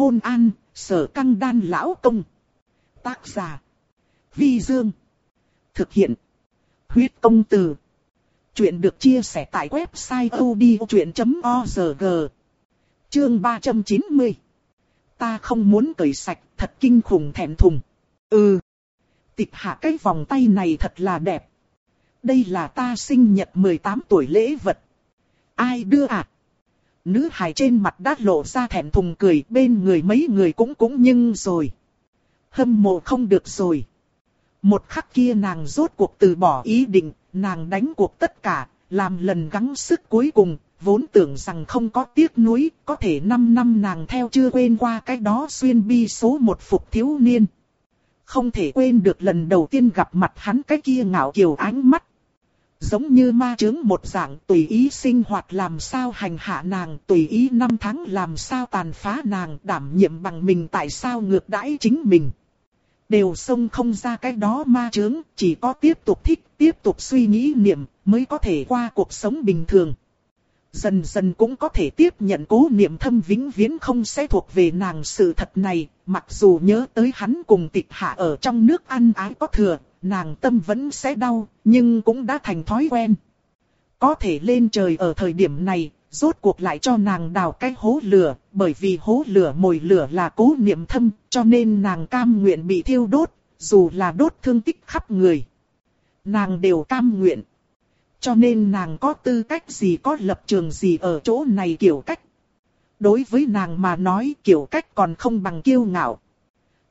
Hôn an, sở căng đan lão công. Tác giả. Vi Dương. Thực hiện. Huyết công từ. Chuyện được chia sẻ tại website odchuyện.org. Chương 390. Ta không muốn cởi sạch, thật kinh khủng thẹn thùng. Ừ. Tịch hạ cái vòng tay này thật là đẹp. Đây là ta sinh nhật 18 tuổi lễ vật. Ai đưa à? Nữ hài trên mặt đã lộ ra thẹn thùng cười bên người mấy người cũng cũng nhưng rồi. Hâm mộ không được rồi. Một khắc kia nàng rốt cuộc từ bỏ ý định, nàng đánh cuộc tất cả, làm lần gắng sức cuối cùng, vốn tưởng rằng không có tiếc nuối, có thể 5 năm nàng theo chưa quên qua cái đó xuyên bi số một phục thiếu niên. Không thể quên được lần đầu tiên gặp mặt hắn cái kia ngạo kiều ánh mắt. Giống như ma chứng một dạng tùy ý sinh hoạt làm sao hành hạ nàng, tùy ý năm tháng làm sao tàn phá nàng, đảm nhiệm bằng mình tại sao ngược đãi chính mình. Đều xông không ra cái đó ma chứng, chỉ có tiếp tục thích, tiếp tục suy nghĩ niệm, mới có thể qua cuộc sống bình thường. Dần dần cũng có thể tiếp nhận cố niệm thâm vĩnh viễn không sẽ thuộc về nàng sự thật này, mặc dù nhớ tới hắn cùng tịch hạ ở trong nước ăn ái có thừa, nàng tâm vẫn sẽ đau, nhưng cũng đã thành thói quen. Có thể lên trời ở thời điểm này, rốt cuộc lại cho nàng đào cái hố lửa, bởi vì hố lửa mồi lửa là cố niệm thâm, cho nên nàng cam nguyện bị thiêu đốt, dù là đốt thương tích khắp người. Nàng đều cam nguyện. Cho nên nàng có tư cách gì có lập trường gì ở chỗ này kiểu cách. Đối với nàng mà nói kiểu cách còn không bằng kiêu ngạo.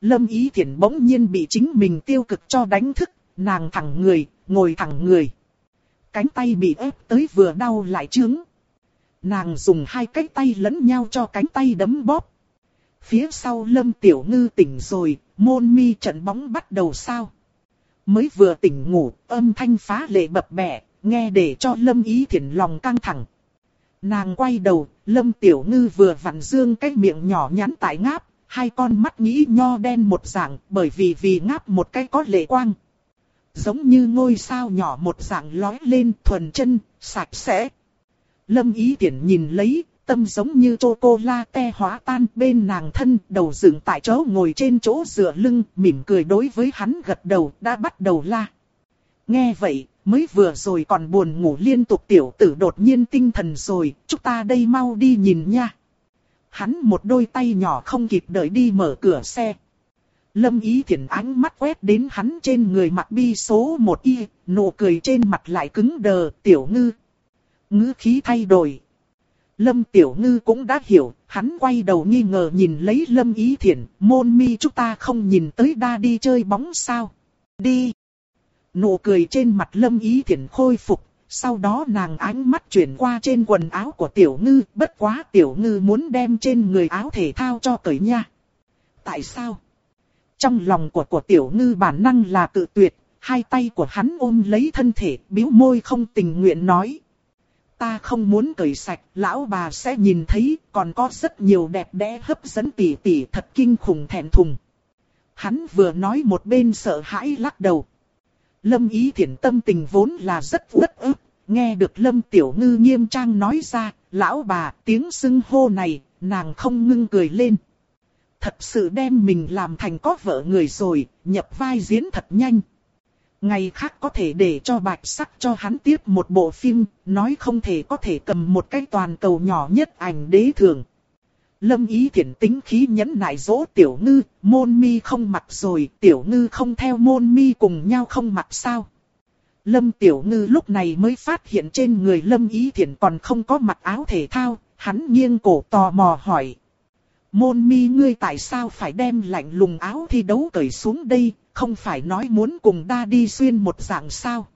Lâm Ý Thiển bỗng nhiên bị chính mình tiêu cực cho đánh thức, nàng thẳng người, ngồi thẳng người. Cánh tay bị ép tới vừa đau lại trướng. Nàng dùng hai cái tay lẫn nhau cho cánh tay đấm bóp. Phía sau Lâm Tiểu Ngư tỉnh rồi, môn mi trận bóng bắt đầu sao. Mới vừa tỉnh ngủ, âm thanh phá lệ bập bẹ, nghe để cho Lâm Ý Thiển lòng căng thẳng. Nàng quay đầu, Lâm Tiểu Ngư vừa vặn dương cái miệng nhỏ nhắn tại ngáp, hai con mắt nghĩ nho đen một dạng, bởi vì vì ngáp một cái có lệ quang. Giống như ngôi sao nhỏ một dạng lói lên thuần chân, sạch sẽ. Lâm ý tiện nhìn lấy, tâm giống như chocolate hóa tan bên nàng thân, đầu dựng tại chỗ ngồi trên chỗ dựa lưng, mỉm cười đối với hắn gật đầu, đã bắt đầu la. Nghe vậy, mới vừa rồi còn buồn ngủ liên tục tiểu tử đột nhiên tinh thần rồi, chúng ta đây mau đi nhìn nha. Hắn một đôi tay nhỏ không kịp đợi đi mở cửa xe. Lâm ý thiển ánh mắt quét đến hắn trên người mặt bi số một y, nụ cười trên mặt lại cứng đờ, tiểu ngư. Ngữ khí thay đổi. Lâm tiểu ngư cũng đã hiểu, hắn quay đầu nghi ngờ nhìn lấy lâm ý thiển môn mi chúng ta không nhìn tới đa đi chơi bóng sao. Đi. Nụ cười trên mặt lâm ý thiển khôi phục, sau đó nàng ánh mắt chuyển qua trên quần áo của tiểu ngư, bất quá tiểu ngư muốn đem trên người áo thể thao cho cởi nha. Tại sao? Trong lòng của của tiểu ngư bản năng là tự tuyệt, hai tay của hắn ôm lấy thân thể, biếu môi không tình nguyện nói. Ta không muốn cởi sạch, lão bà sẽ nhìn thấy, còn có rất nhiều đẹp đẽ hấp dẫn tỉ tỉ thật kinh khủng thẹn thùng. Hắn vừa nói một bên sợ hãi lắc đầu. Lâm ý thiện tâm tình vốn là rất uất ức, nghe được Lâm Tiểu Ngư nghiêm trang nói ra, lão bà tiếng xưng hô này, nàng không ngưng cười lên. Thật sự đem mình làm thành có vợ người rồi, nhập vai diễn thật nhanh. Ngày khác có thể để cho bạch sắc cho hắn tiếp một bộ phim, nói không thể có thể cầm một cái toàn cầu nhỏ nhất ảnh đế thường. Lâm ý thiện tính khí nhẫn nại dỗ tiểu ngư, môn mi không mặc rồi, tiểu ngư không theo môn mi cùng nhau không mặc sao. Lâm tiểu ngư lúc này mới phát hiện trên người lâm ý thiện còn không có mặc áo thể thao, hắn nghiêng cổ tò mò hỏi. Môn mi ngươi tại sao phải đem lạnh lùng áo thi đấu cởi xuống đây, không phải nói muốn cùng đa đi xuyên một dạng sao.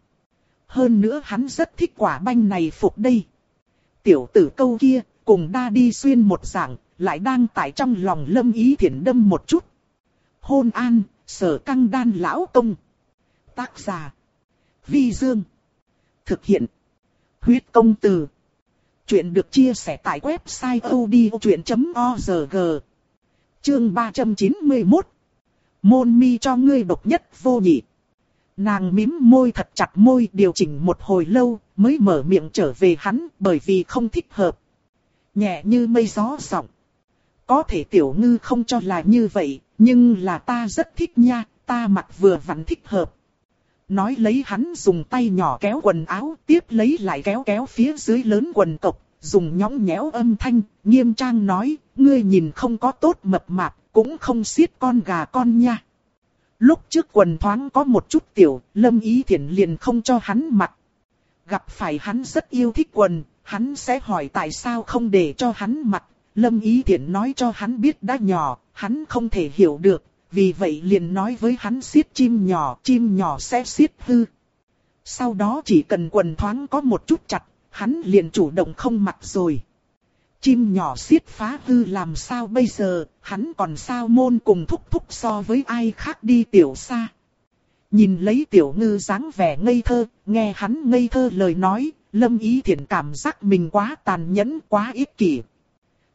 Hơn nữa hắn rất thích quả banh này phục đây. Tiểu tử câu kia, cùng đa đi xuyên một dạng, lại đang tại trong lòng lâm ý thiện đâm một chút. Hôn an, sở căng đan lão công. Tác giả. Vi Dương. Thực hiện. Huyết công từ. Chuyện được chia sẻ tại website odchuyện.org. Chương 391. Môn mi cho ngươi độc nhất vô nhị. Nàng mím môi thật chặt môi điều chỉnh một hồi lâu mới mở miệng trở về hắn bởi vì không thích hợp. Nhẹ như mây gió giọng có thể tiểu ngư không cho là như vậy, nhưng là ta rất thích nha, ta mặc vừa vặn thích hợp. Nói lấy hắn dùng tay nhỏ kéo quần áo, tiếp lấy lại kéo kéo phía dưới lớn quần cộc, dùng nhõng nhẽo âm thanh, nghiêm trang nói, ngươi nhìn không có tốt mập mạp, cũng không xiết con gà con nha. Lúc trước quần thoáng có một chút tiểu, lâm ý thiện liền không cho hắn mặc. Gặp phải hắn rất yêu thích quần, hắn sẽ hỏi tại sao không để cho hắn mặc. Lâm ý Thiển nói cho hắn biết đã nhỏ, hắn không thể hiểu được, vì vậy liền nói với hắn xiết chim nhỏ, chim nhỏ sẽ xiết hư. Sau đó chỉ cần quần thoáng có một chút chặt, hắn liền chủ động không mặc rồi. Chim nhỏ xiết phá hư làm sao bây giờ, hắn còn sao môn cùng thúc thúc so với ai khác đi tiểu xa. Nhìn lấy tiểu ngư dáng vẻ ngây thơ, nghe hắn ngây thơ lời nói, lâm ý Thiển cảm giác mình quá tàn nhẫn, quá ích kỷ.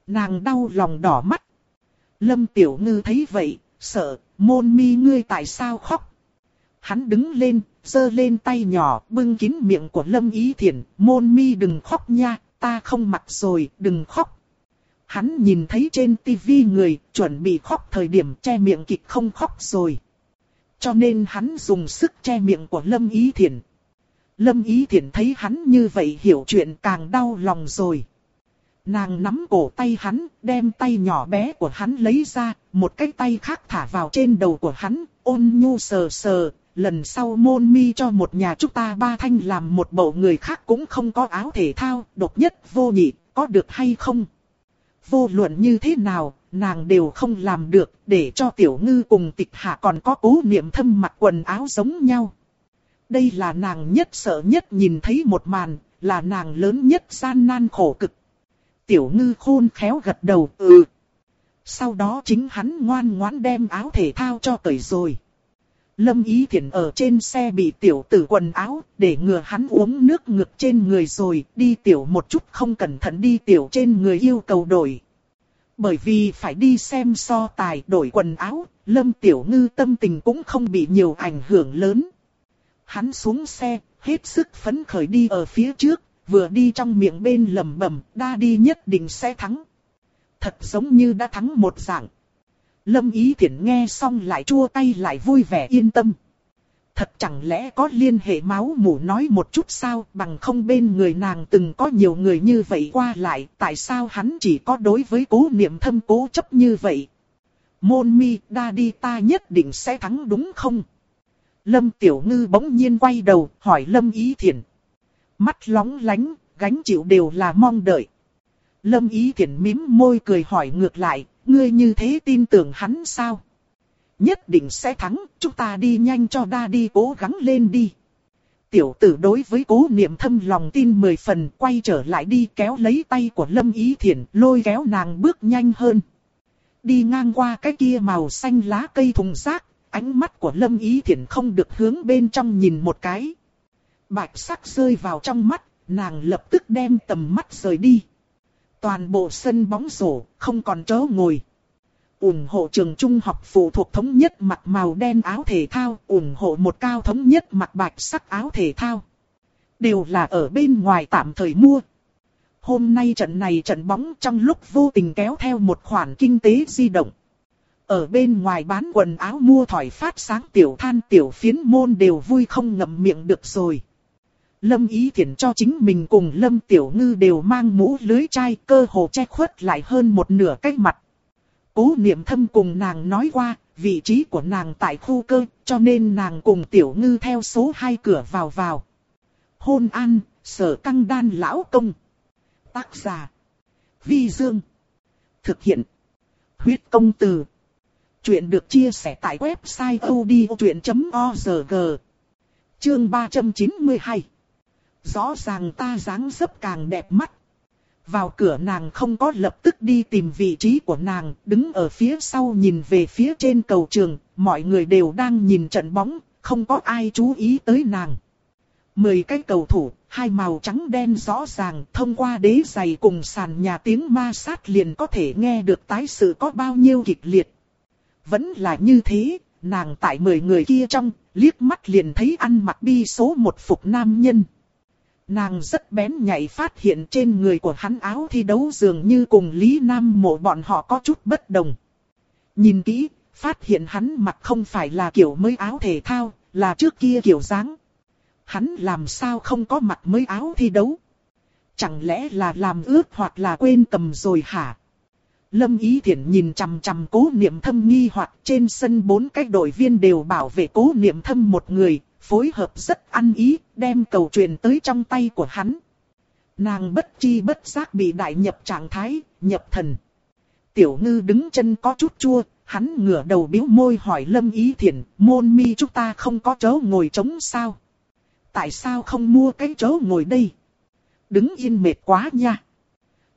Nàng đau lòng đỏ mắt. Lâm tiểu ngư thấy vậy, sợ, môn mi ngươi tại sao khóc. Hắn đứng lên, giơ lên tay nhỏ, bưng kín miệng của lâm ý Thiển, môn mi đừng khóc nha, ta không mặc rồi, đừng khóc. Hắn nhìn thấy trên tivi người, chuẩn bị khóc thời điểm che miệng kịch không khóc rồi. Cho nên hắn dùng sức che miệng của Lâm Ý Thiển. Lâm Ý Thiển thấy hắn như vậy hiểu chuyện càng đau lòng rồi. Nàng nắm cổ tay hắn, đem tay nhỏ bé của hắn lấy ra, một cái tay khác thả vào trên đầu của hắn, ôn nhu sờ sờ, lần sau môn mi cho một nhà chúng ta ba thanh làm một bộ người khác cũng không có áo thể thao, độc nhất vô nhị, có được hay không? Vô luận như thế nào, nàng đều không làm được, để cho tiểu ngư cùng tịch hạ còn có cố niệm thâm mặc quần áo giống nhau. Đây là nàng nhất sợ nhất nhìn thấy một màn, là nàng lớn nhất gian nan khổ cực. Tiểu ngư khôn khéo gật đầu, ừ. Sau đó chính hắn ngoan ngoãn đem áo thể thao cho cởi rồi. Lâm Ý Thiển ở trên xe bị tiểu tử quần áo, để ngừa hắn uống nước ngực trên người rồi, đi tiểu một chút không cẩn thận đi tiểu trên người yêu cầu đổi. Bởi vì phải đi xem so tài đổi quần áo, Lâm Tiểu Ngư tâm tình cũng không bị nhiều ảnh hưởng lớn. Hắn xuống xe, hết sức phấn khởi đi ở phía trước, vừa đi trong miệng bên lầm bầm, đa đi nhất định sẽ thắng. Thật giống như đã thắng một dạng. Lâm Ý Thiển nghe xong lại chua tay lại vui vẻ yên tâm. Thật chẳng lẽ có liên hệ máu mủ nói một chút sao bằng không bên người nàng từng có nhiều người như vậy qua lại tại sao hắn chỉ có đối với cố niệm thâm cố chấp như vậy. Môn mi đa đi ta nhất định sẽ thắng đúng không? Lâm Tiểu Ngư bỗng nhiên quay đầu hỏi Lâm Ý Thiển. Mắt lóng lánh, gánh chịu đều là mong đợi. Lâm Ý Thiển mím môi cười hỏi ngược lại, ngươi như thế tin tưởng hắn sao? Nhất định sẽ thắng, chúng ta đi nhanh cho đa đi cố gắng lên đi. Tiểu tử đối với cố niệm thâm lòng tin mười phần quay trở lại đi kéo lấy tay của Lâm Ý Thiển lôi kéo nàng bước nhanh hơn. Đi ngang qua cái kia màu xanh lá cây thùng rác, ánh mắt của Lâm Ý Thiển không được hướng bên trong nhìn một cái. Bạch sắc rơi vào trong mắt, nàng lập tức đem tầm mắt rời đi. Toàn bộ sân bóng rổ, không còn chỗ ngồi. ủng hộ trường trung học phụ thuộc thống nhất mặc màu đen áo thể thao, ủng hộ một cao thống nhất mặc bạch sắc áo thể thao. Đều là ở bên ngoài tạm thời mua. Hôm nay trận này trận bóng trong lúc vô tình kéo theo một khoản kinh tế di động. Ở bên ngoài bán quần áo mua thỏi phát sáng tiểu than tiểu phiến môn đều vui không ngậm miệng được rồi. Lâm Ý Thiển cho chính mình cùng Lâm Tiểu Ngư đều mang mũ lưới chai cơ hồ che khuất lại hơn một nửa cái mặt. Cố niệm thâm cùng nàng nói qua, vị trí của nàng tại khu cơ, cho nên nàng cùng Tiểu Ngư theo số hai cửa vào vào. Hôn an, sở căng đan lão công. Tác giả. Vi Dương. Thực hiện. Huyết công từ. Chuyện được chia sẻ tại website odchuyện.org. Chương 392 Rõ ràng ta dáng dấp càng đẹp mắt. Vào cửa nàng không có lập tức đi tìm vị trí của nàng, đứng ở phía sau nhìn về phía trên cầu trường, mọi người đều đang nhìn trận bóng, không có ai chú ý tới nàng. Mười cái cầu thủ, hai màu trắng đen rõ ràng, thông qua đế giày cùng sàn nhà tiếng ma sát liền có thể nghe được tái sự có bao nhiêu kịch liệt. Vẫn là như thế, nàng tại mười người kia trong, liếc mắt liền thấy ăn mặc bi số một phục nam nhân. Nàng rất bén nhạy phát hiện trên người của hắn áo thi đấu dường như cùng Lý Nam mộ bọn họ có chút bất đồng. Nhìn kỹ, phát hiện hắn mặc không phải là kiểu mới áo thể thao, là trước kia kiểu dáng. Hắn làm sao không có mặc mới áo thi đấu? Chẳng lẽ là làm ướt hoặc là quên cầm rồi hả? Lâm Ý Thiển nhìn chằm chằm cố niệm thâm nghi hoặc trên sân bốn cái đội viên đều bảo vệ cố niệm thâm một người, phối hợp rất ăn ý, đem cầu truyền tới trong tay của hắn. Nàng bất chi bất giác bị đại nhập trạng thái, nhập thần. Tiểu ngư đứng chân có chút chua, hắn ngửa đầu biếu môi hỏi Lâm Ý Thiển, môn mi chúng ta không có chỗ ngồi trống sao? Tại sao không mua cái chỗ ngồi đây? Đứng yên mệt quá nha.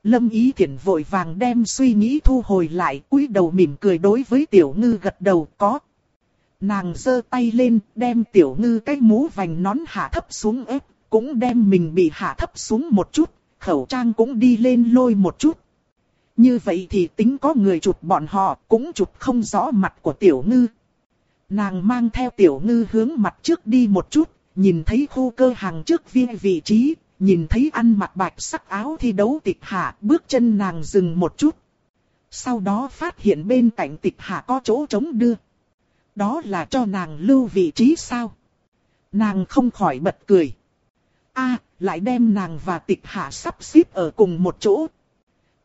Lâm Ý Thiển vội vàng đem suy nghĩ thu hồi lại, cúi đầu mỉm cười đối với tiểu ngư gật đầu có. Nàng giơ tay lên, đem tiểu ngư cái mũ vành nón hạ thấp xuống ép, cũng đem mình bị hạ thấp xuống một chút, khẩu trang cũng đi lên lôi một chút. Như vậy thì tính có người chụp bọn họ, cũng chụp không rõ mặt của tiểu ngư. Nàng mang theo tiểu ngư hướng mặt trước đi một chút, nhìn thấy khu cơ hàng trước viên vị trí, nhìn thấy ăn mặc bạch sắc áo thi đấu tịch hạ, bước chân nàng dừng một chút. Sau đó phát hiện bên cạnh tịch hạ có chỗ trống đưa. Đó là cho nàng lưu vị trí sao? Nàng không khỏi bật cười. a lại đem nàng và tịch hạ sắp xếp ở cùng một chỗ.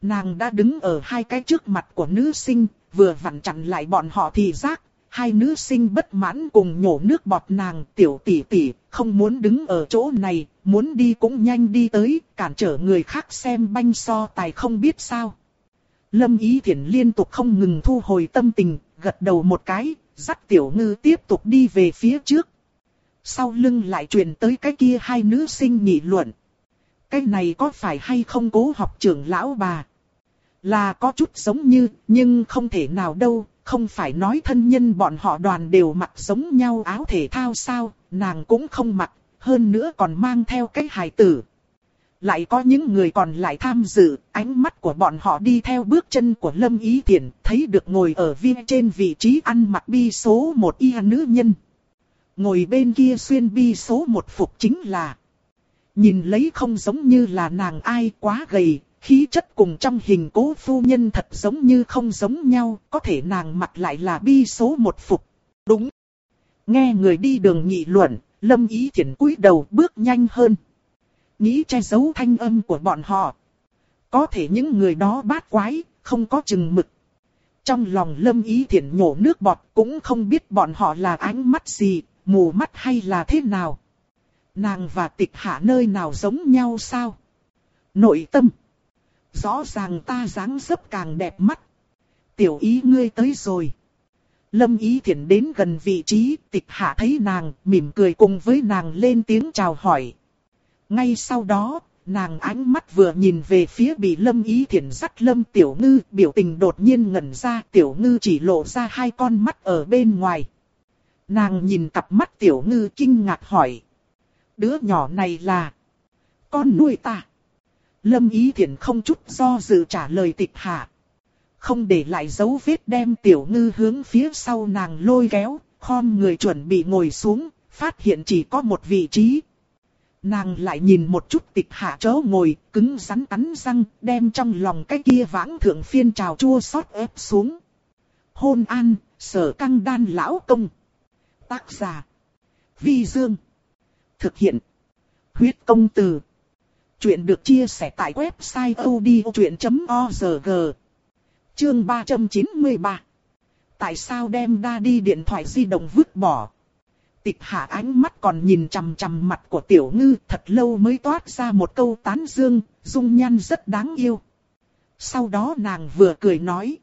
Nàng đã đứng ở hai cái trước mặt của nữ sinh, vừa vặn chặn lại bọn họ thì giác. Hai nữ sinh bất mãn cùng nhổ nước bọt nàng tiểu tỷ tỷ, không muốn đứng ở chỗ này, muốn đi cũng nhanh đi tới, cản trở người khác xem banh so tài không biết sao. Lâm Ý Thiển liên tục không ngừng thu hồi tâm tình, gật đầu một cái, dắt tiểu ngư tiếp tục đi về phía trước. Sau lưng lại truyền tới cái kia hai nữ sinh nghị luận. Cái này có phải hay không cố học trưởng lão bà? Là có chút giống như, nhưng không thể nào đâu, không phải nói thân nhân bọn họ đoàn đều mặc giống nhau áo thể thao sao, nàng cũng không mặc, hơn nữa còn mang theo cái hài tử. Lại có những người còn lại tham dự, ánh mắt của bọn họ đi theo bước chân của Lâm Ý Thiển, thấy được ngồi ở viên trên vị trí ăn mặc bi số một y nữ nhân. Ngồi bên kia xuyên bi số một phục chính là. Nhìn lấy không giống như là nàng ai quá gầy, khí chất cùng trong hình cố phu nhân thật giống như không giống nhau, có thể nàng mặc lại là bi số một phục. Đúng. Nghe người đi đường nghị luận, Lâm Ý Thiển cúi đầu bước nhanh hơn. Nghĩ che giấu thanh âm của bọn họ. Có thể những người đó bát quái, không có chừng mực. Trong lòng Lâm Ý Thiển nhổ nước bọt cũng không biết bọn họ là ánh mắt gì, mù mắt hay là thế nào. Nàng và tịch hạ nơi nào giống nhau sao? Nội tâm. Rõ ràng ta dáng dấp càng đẹp mắt. Tiểu ý ngươi tới rồi. Lâm Ý Thiển đến gần vị trí, tịch hạ thấy nàng, mỉm cười cùng với nàng lên tiếng chào hỏi. Ngay sau đó, nàng ánh mắt vừa nhìn về phía bị Lâm Ý Thiển dắt Lâm Tiểu Ngư, biểu tình đột nhiên ngẩn ra, Tiểu Ngư chỉ lộ ra hai con mắt ở bên ngoài. Nàng nhìn cặp mắt Tiểu Ngư kinh ngạc hỏi. Đứa nhỏ này là... Con nuôi ta. Lâm Ý Thiển không chút do dự trả lời tịch hạ không để lại dấu vết đem tiểu ngư hướng phía sau nàng lôi kéo, khom người chuẩn bị ngồi xuống, phát hiện chỉ có một vị trí. Nàng lại nhìn một chút tịch hạ chớ ngồi, cứng rắn cắn răng, đem trong lòng cái kia vãng thượng phiên trào chua xót ép xuống. Hôn an, sở căng đan lão công. Tác giả. Vi Dương. Thực hiện. Huyết công từ. Chuyện được chia sẻ tại website odchuyện.org. Chương 393 Tại sao đem đa đi điện thoại di động vứt bỏ? Tịch hạ ánh mắt còn nhìn chằm chằm mặt của tiểu ngư thật lâu mới toát ra một câu tán dương, dung nhan rất đáng yêu. Sau đó nàng vừa cười nói.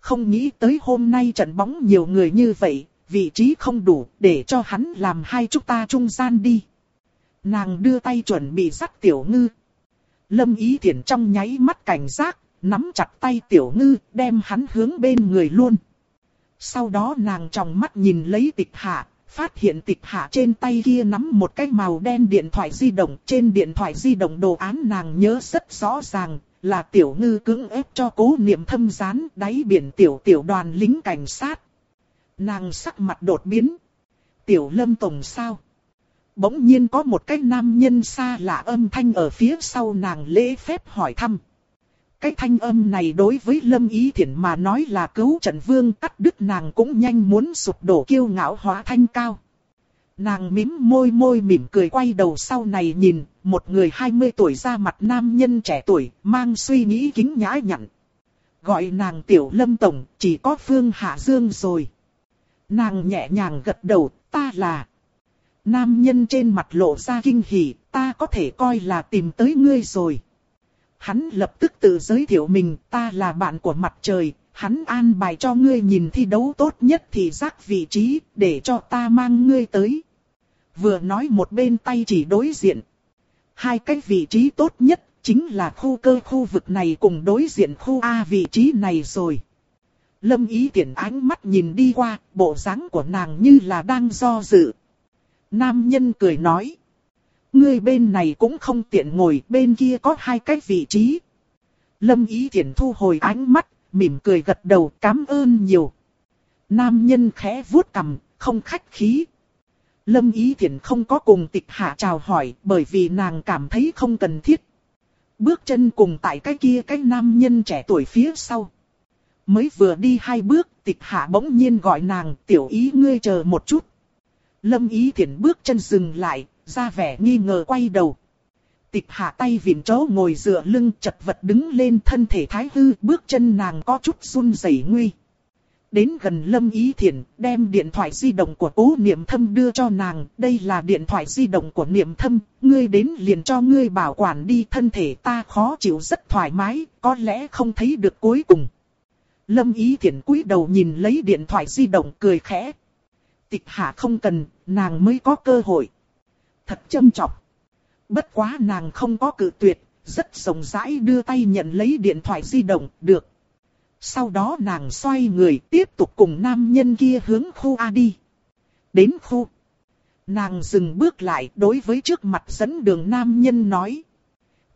Không nghĩ tới hôm nay trận bóng nhiều người như vậy, vị trí không đủ để cho hắn làm hai chúng ta trung gian đi. Nàng đưa tay chuẩn bị dắt tiểu ngư. Lâm ý thiện trong nháy mắt cảnh giác, nắm chặt tay tiểu ngư, đem hắn hướng bên người luôn. Sau đó nàng trong mắt nhìn lấy tịch hạ, phát hiện tịch hạ trên tay kia nắm một cái màu đen điện thoại di động. Trên điện thoại di động đồ án nàng nhớ rất rõ ràng, là tiểu ngư cưỡng ép cho cố niệm thâm gián đáy biển tiểu tiểu đoàn lính cảnh sát. Nàng sắc mặt đột biến. Tiểu lâm tổng sao? Bỗng nhiên có một cái nam nhân xa lạ âm thanh ở phía sau nàng lễ phép hỏi thăm. Cái thanh âm này đối với Lâm Ý Thiển mà nói là cứu trận vương cắt đứt nàng cũng nhanh muốn sụp đổ kiêu ngạo hóa thanh cao. Nàng mím môi môi mỉm cười quay đầu sau này nhìn, một người 20 tuổi ra mặt nam nhân trẻ tuổi, mang suy nghĩ kính nhã nhặn. Gọi nàng tiểu lâm tổng, chỉ có phương hạ dương rồi. Nàng nhẹ nhàng gật đầu, ta là... Nam nhân trên mặt lộ ra kinh hỉ, ta có thể coi là tìm tới ngươi rồi. Hắn lập tức tự giới thiệu mình, ta là bạn của mặt trời, hắn an bài cho ngươi nhìn thi đấu tốt nhất thì giác vị trí, để cho ta mang ngươi tới. Vừa nói một bên tay chỉ đối diện. Hai cái vị trí tốt nhất, chính là khu cơ khu vực này cùng đối diện khu A vị trí này rồi. Lâm ý tiện ánh mắt nhìn đi qua, bộ dáng của nàng như là đang do dự. Nam nhân cười nói. Ngươi bên này cũng không tiện ngồi, bên kia có hai cái vị trí. Lâm ý thiển thu hồi ánh mắt, mỉm cười gật đầu cảm ơn nhiều. Nam nhân khẽ vuốt cầm, không khách khí. Lâm ý thiển không có cùng tịch hạ chào hỏi bởi vì nàng cảm thấy không cần thiết. Bước chân cùng tại cái kia cái nam nhân trẻ tuổi phía sau. Mới vừa đi hai bước, tịch hạ bỗng nhiên gọi nàng tiểu ý ngươi chờ một chút. Lâm ý thiển bước chân dừng lại, ra vẻ nghi ngờ quay đầu. Tịch hạ tay vịn chỗ ngồi dựa lưng chật vật đứng lên thân thể thái hư, bước chân nàng có chút run rẩy nguy. Đến gần Lâm Ý Thiển, đem điện thoại di động của cố niệm thâm đưa cho nàng. Đây là điện thoại di động của niệm thâm, ngươi đến liền cho ngươi bảo quản đi thân thể ta khó chịu rất thoải mái, có lẽ không thấy được cuối cùng. Lâm Ý Thiển cúi đầu nhìn lấy điện thoại di động cười khẽ. Tịch hạ không cần, nàng mới có cơ hội. Thật châm trọng. Bất quá nàng không có cự tuyệt, rất rộng rãi đưa tay nhận lấy điện thoại di động, được. Sau đó nàng xoay người tiếp tục cùng nam nhân kia hướng khu A đi. Đến khu. Nàng dừng bước lại đối với trước mặt dẫn đường nam nhân nói.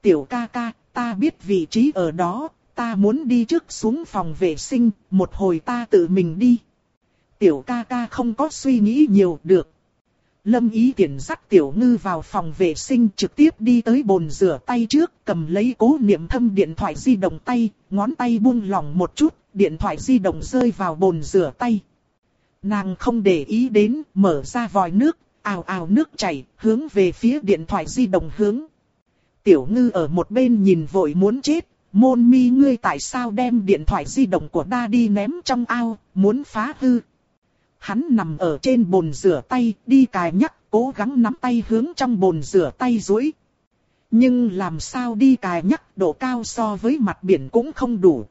Tiểu ca ca, ta biết vị trí ở đó, ta muốn đi trước xuống phòng vệ sinh, một hồi ta tự mình đi. Tiểu ca ca không có suy nghĩ nhiều được. Lâm ý tiện dắt tiểu ngư vào phòng vệ sinh trực tiếp đi tới bồn rửa tay trước, cầm lấy cố niệm thâm điện thoại di động tay, ngón tay buông lỏng một chút, điện thoại di động rơi vào bồn rửa tay. Nàng không để ý đến, mở ra vòi nước, ào ào nước chảy, hướng về phía điện thoại di động hướng. Tiểu ngư ở một bên nhìn vội muốn chết, môn mi ngươi tại sao đem điện thoại di động của đa đi ném trong ao, muốn phá hư. Hắn nằm ở trên bồn rửa tay, đi cài nhắc, cố gắng nắm tay hướng trong bồn rửa tay duỗi. Nhưng làm sao đi cài nhắc độ cao so với mặt biển cũng không đủ.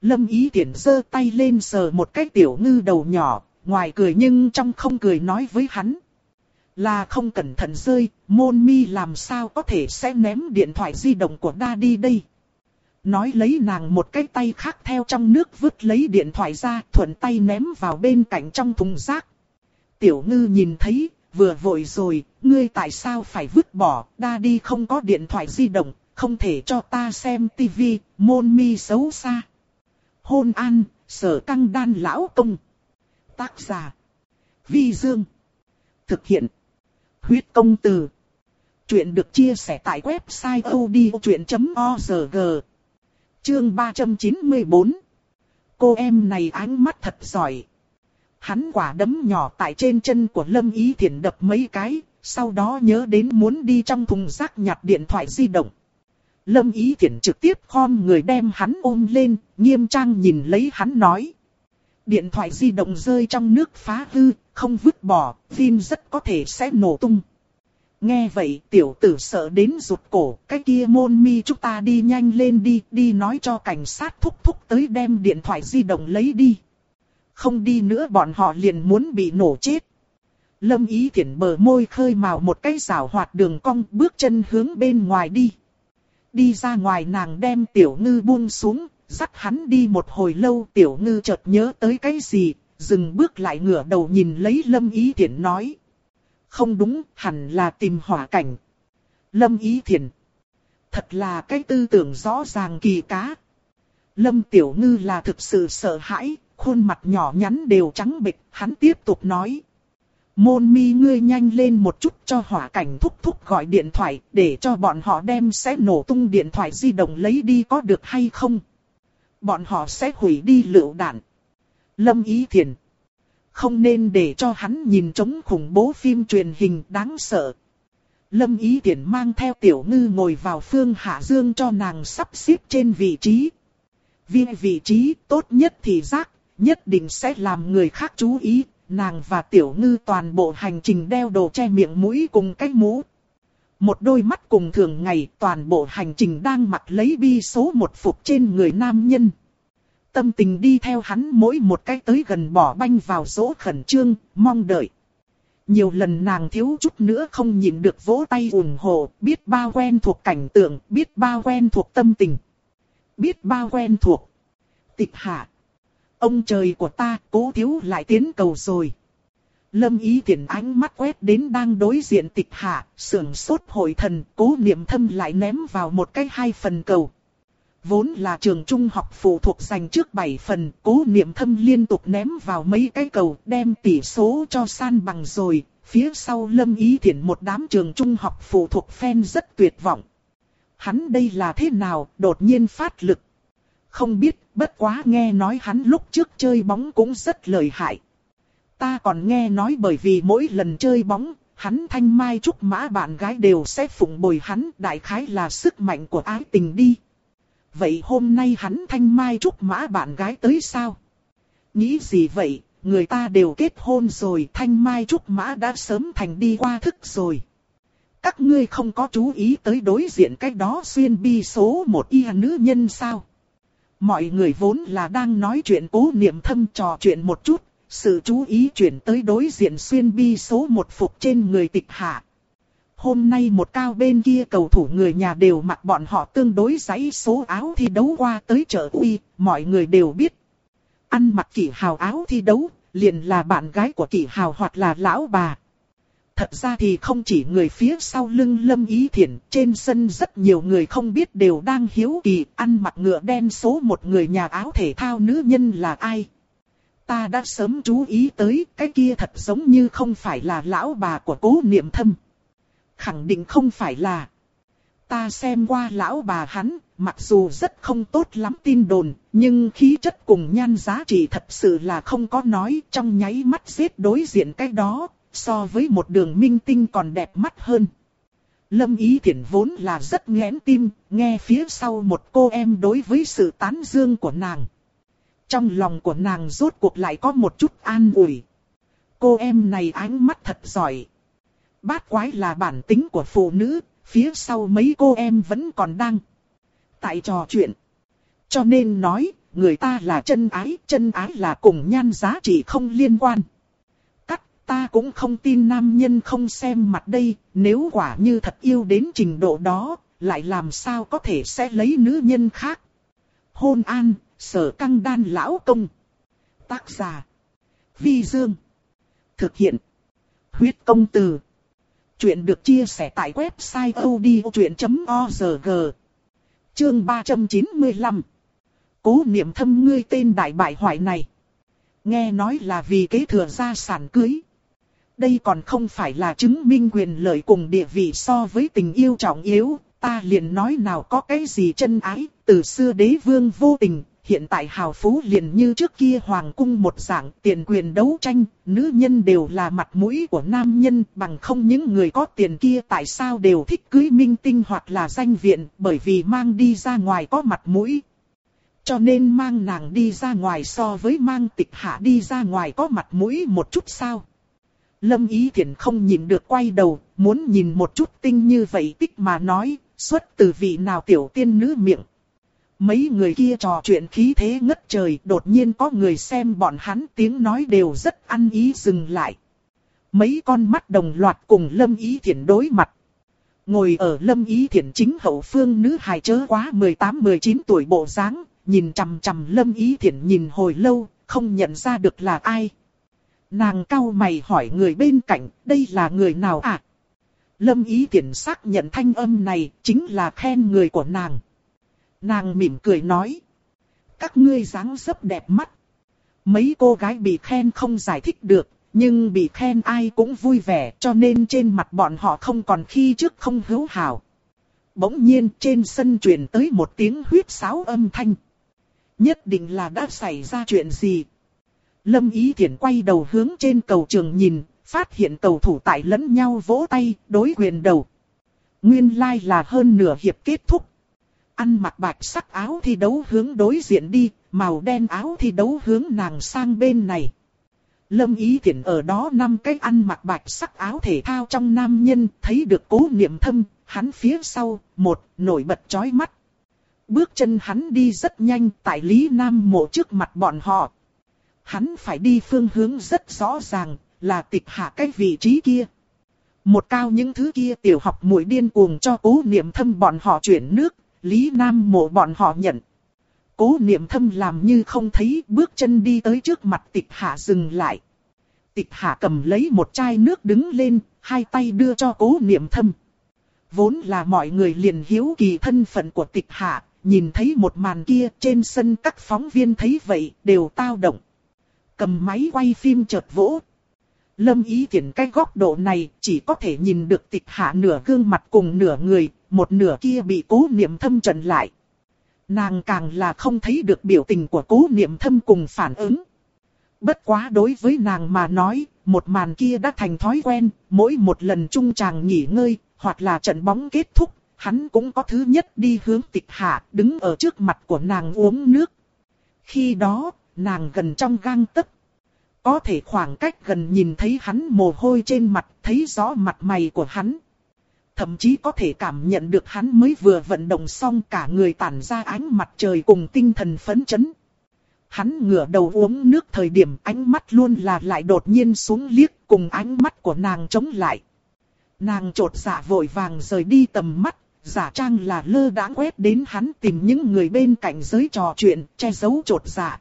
Lâm ý tiện giơ tay lên sờ một cái tiểu ngư đầu nhỏ, ngoài cười nhưng trong không cười nói với hắn. Là không cẩn thận rơi, môn mi làm sao có thể sẽ ném điện thoại di động của đa đi đây. Nói lấy nàng một cái tay khác theo trong nước vứt lấy điện thoại ra, thuận tay ném vào bên cạnh trong thùng rác. Tiểu ngư nhìn thấy, vừa vội rồi, ngươi tại sao phải vứt bỏ, đa đi không có điện thoại di động, không thể cho ta xem tivi, môn mi xấu xa. Hôn an, sở căng đan lão công. Tác giả. Vi Dương. Thực hiện. Huyết công từ. Chuyện được chia sẻ tại website odchuyện.org. Chương 394 Cô em này ánh mắt thật giỏi. Hắn quả đấm nhỏ tại trên chân của Lâm Ý Thiển đập mấy cái, sau đó nhớ đến muốn đi trong thùng rác nhặt điện thoại di động. Lâm Ý Thiển trực tiếp khom người đem hắn ôm lên, nghiêm trang nhìn lấy hắn nói. Điện thoại di động rơi trong nước phá hư, không vứt bỏ, phim rất có thể sẽ nổ tung. Nghe vậy tiểu tử sợ đến rụt cổ, cái kia môn mi chúng ta đi nhanh lên đi, đi nói cho cảnh sát thúc thúc tới đem điện thoại di động lấy đi. Không đi nữa bọn họ liền muốn bị nổ chết. Lâm ý thiển bờ môi khơi màu một cái rào hoạt đường cong bước chân hướng bên ngoài đi. Đi ra ngoài nàng đem tiểu ngư buông xuống, dắt hắn đi một hồi lâu tiểu ngư chợt nhớ tới cái gì, dừng bước lại ngửa đầu nhìn lấy lâm ý thiển nói không đúng, hẳn là tìm hỏa cảnh. Lâm Ý Thiền. Thật là cái tư tưởng rõ ràng kỳ cá. Lâm Tiểu Ngư là thực sự sợ hãi, khuôn mặt nhỏ nhắn đều trắng bệch, hắn tiếp tục nói. Môn mi ngươi nhanh lên một chút cho hỏa cảnh thúc thúc gọi điện thoại để cho bọn họ đem sẽ nổ tung điện thoại di động lấy đi có được hay không. Bọn họ sẽ hủy đi lựu đạn. Lâm Ý Thiền. Không nên để cho hắn nhìn trống khủng bố phim truyền hình đáng sợ. Lâm Ý Tiễn mang theo tiểu ngư ngồi vào phương Hạ Dương cho nàng sắp xếp trên vị trí. Vì vị trí tốt nhất thì giác, nhất định sẽ làm người khác chú ý, nàng và tiểu ngư toàn bộ hành trình đeo đồ che miệng mũi cùng cái mũ. Một đôi mắt cùng thường ngày toàn bộ hành trình đang mặc lấy bi số một phục trên người nam nhân. Tâm tình đi theo hắn mỗi một cái tới gần bỏ banh vào số khẩn trương, mong đợi. Nhiều lần nàng thiếu chút nữa không nhịn được vỗ tay ủng hộ, biết bao quen thuộc cảnh tượng, biết bao quen thuộc tâm tình. Biết bao quen thuộc. Tịch hạ. Ông trời của ta, cố thiếu lại tiến cầu rồi. Lâm ý tiện ánh mắt quét đến đang đối diện tịch hạ, sưởng sốt hồi thần, cố niệm thâm lại ném vào một cái hai phần cầu. Vốn là trường trung học phụ thuộc dành trước 7 phần, cố niệm thâm liên tục ném vào mấy cái cầu, đem tỷ số cho san bằng rồi, phía sau lâm ý thiện một đám trường trung học phụ thuộc fan rất tuyệt vọng. Hắn đây là thế nào, đột nhiên phát lực. Không biết, bất quá nghe nói hắn lúc trước chơi bóng cũng rất lợi hại. Ta còn nghe nói bởi vì mỗi lần chơi bóng, hắn thanh mai trúc mã bạn gái đều sẽ phụng bồi hắn, đại khái là sức mạnh của ái tình đi. Vậy hôm nay hắn thanh mai trúc mã bạn gái tới sao? Nghĩ gì vậy, người ta đều kết hôn rồi, thanh mai trúc mã đã sớm thành đi qua thức rồi. Các ngươi không có chú ý tới đối diện cách đó xuyên bi số một y nữ nhân sao? Mọi người vốn là đang nói chuyện cố niệm thâm trò chuyện một chút, sự chú ý chuyển tới đối diện xuyên bi số một phục trên người tịch hạ. Hôm nay một cao bên kia cầu thủ người nhà đều mặc bọn họ tương đối giấy số áo thi đấu qua tới chợ uy, mọi người đều biết. Ăn mặc kỷ hào áo thi đấu, liền là bạn gái của kỷ hào hoặc là lão bà. Thật ra thì không chỉ người phía sau lưng lâm ý thiện, trên sân rất nhiều người không biết đều đang hiếu kỳ ăn mặc ngựa đen số một người nhà áo thể thao nữ nhân là ai. Ta đã sớm chú ý tới cái kia thật giống như không phải là lão bà của cố niệm thâm. Khẳng định không phải là. Ta xem qua lão bà hắn, mặc dù rất không tốt lắm tin đồn, nhưng khí chất cùng nhan giá trị thật sự là không có nói trong nháy mắt giết đối diện cái đó, so với một đường minh tinh còn đẹp mắt hơn. Lâm Ý Thiển vốn là rất nghẽn tim, nghe phía sau một cô em đối với sự tán dương của nàng. Trong lòng của nàng rốt cuộc lại có một chút an ủi. Cô em này ánh mắt thật giỏi. Bát quái là bản tính của phụ nữ, phía sau mấy cô em vẫn còn đang. Tại trò chuyện. Cho nên nói, người ta là chân ái, chân ái là cùng nhan giá trị không liên quan. Cắt, ta cũng không tin nam nhân không xem mặt đây, nếu quả như thật yêu đến trình độ đó, lại làm sao có thể sẽ lấy nữ nhân khác. Hôn an, sở căng đan lão công. Tác giả. Vi Dương. Thực hiện. Huyết công từ. Chuyện được chia sẻ tại website odchuyện.org. Chương 395. Cố niệm thâm ngươi tên đại bại hoại này. Nghe nói là vì kế thừa gia sản cưới. Đây còn không phải là chứng minh quyền lợi cùng địa vị so với tình yêu trọng yếu, ta liền nói nào có cái gì chân ái, từ xưa đế vương vô tình, hiện tại hào phú liền như trước kia hoàng cung một dạng tiền quyền đấu tranh, nữ nhân đều là mặt mũi của nam nhân, bằng không những người có tiền kia tại sao đều thích cưới minh tinh hoặc là danh viện, bởi vì mang đi ra ngoài có mặt mũi. Cho nên mang nàng đi ra ngoài so với mang tịch hạ đi ra ngoài có mặt mũi một chút sao. Lâm Ý Thiển không nhìn được quay đầu, muốn nhìn một chút tinh như vậy tích mà nói, xuất từ vị nào tiểu tiên nữ miệng. Mấy người kia trò chuyện khí thế ngất trời, đột nhiên có người xem bọn hắn tiếng nói đều rất ăn ý dừng lại. Mấy con mắt đồng loạt cùng Lâm Ý Thiển đối mặt. Ngồi ở Lâm Ý Thiển chính hậu phương nữ hài chớ quá 18-19 tuổi bộ dáng, nhìn chằm chằm Lâm Ý Thiển nhìn hồi lâu, không nhận ra được là ai. Nàng cau mày hỏi người bên cạnh, đây là người nào ạ? À? Lâm Ý Thiển xác nhận thanh âm này, chính là khen người của nàng. Nàng mỉm cười nói. Các ngươi dáng dấp đẹp mắt. Mấy cô gái bị khen không giải thích được, Nhưng bị khen ai cũng vui vẻ cho nên trên mặt bọn họ không còn khi trước không hữu hảo. Bỗng nhiên trên sân truyền tới một tiếng huyết sáo âm thanh. Nhất định là đã xảy ra chuyện gì. Lâm Ý Thiển quay đầu hướng trên cầu trường nhìn, phát hiện cầu thủ tại lẫn nhau vỗ tay, đối quyền đầu. Nguyên lai like là hơn nửa hiệp kết thúc. Ăn mặc bạch sắc áo thi đấu hướng đối diện đi, màu đen áo thi đấu hướng nàng sang bên này. Lâm Ý Thiển ở đó năm cái ăn mặc bạch sắc áo thể thao trong nam nhân, thấy được cố niệm thâm, hắn phía sau, một, nổi bật chói mắt. Bước chân hắn đi rất nhanh tại Lý Nam mộ trước mặt bọn họ. Hắn phải đi phương hướng rất rõ ràng, là tịch hạ cái vị trí kia. Một cao những thứ kia tiểu học mũi điên cuồng cho cố niệm thâm bọn họ chuyển nước, Lý Nam mộ bọn họ nhận. Cố niệm thâm làm như không thấy bước chân đi tới trước mặt tịch hạ dừng lại. Tịch hạ cầm lấy một chai nước đứng lên, hai tay đưa cho cố niệm thâm. Vốn là mọi người liền hiếu kỳ thân phận của tịch hạ, nhìn thấy một màn kia trên sân các phóng viên thấy vậy đều tao động. Cầm máy quay phim chợt vỗ. Lâm ý tiện cái góc độ này chỉ có thể nhìn được tịch hạ nửa gương mặt cùng nửa người, một nửa kia bị cố niệm thâm trần lại. Nàng càng là không thấy được biểu tình của cố niệm thâm cùng phản ứng. Bất quá đối với nàng mà nói, một màn kia đã thành thói quen, mỗi một lần trung chàng nghỉ ngơi, hoặc là trận bóng kết thúc, hắn cũng có thứ nhất đi hướng tịch hạ, đứng ở trước mặt của nàng uống nước. Khi đó, nàng gần trong gang tấc. Có thể khoảng cách gần nhìn thấy hắn mồ hôi trên mặt, thấy rõ mặt mày của hắn. Thậm chí có thể cảm nhận được hắn mới vừa vận động xong cả người tản ra ánh mặt trời cùng tinh thần phấn chấn. Hắn ngửa đầu uống nước thời điểm ánh mắt luôn là lại đột nhiên xuống liếc cùng ánh mắt của nàng chống lại. Nàng trột dạ vội vàng rời đi tầm mắt, giả trang là lơ đãng quét đến hắn tìm những người bên cạnh giới trò chuyện, che giấu trột dạ.